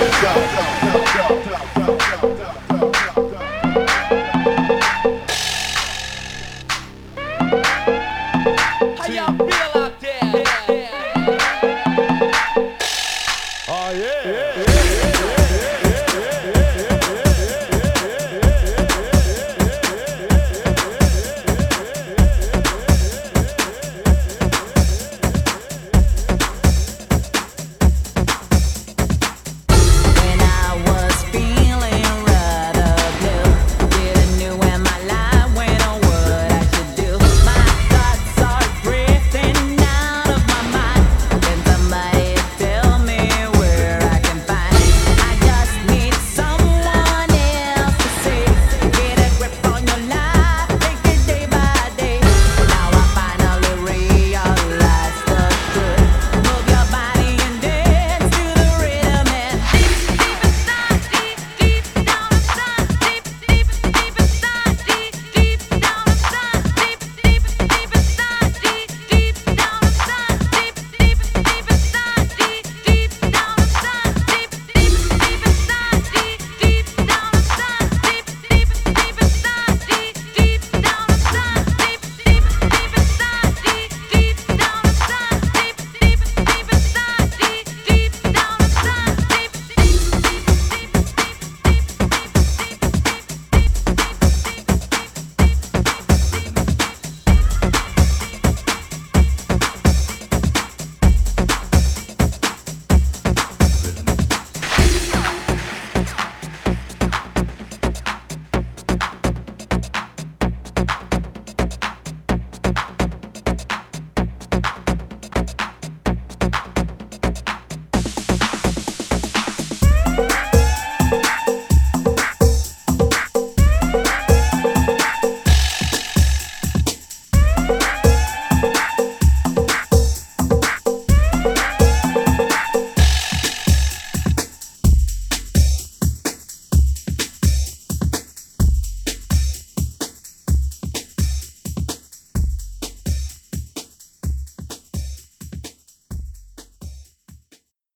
go. go.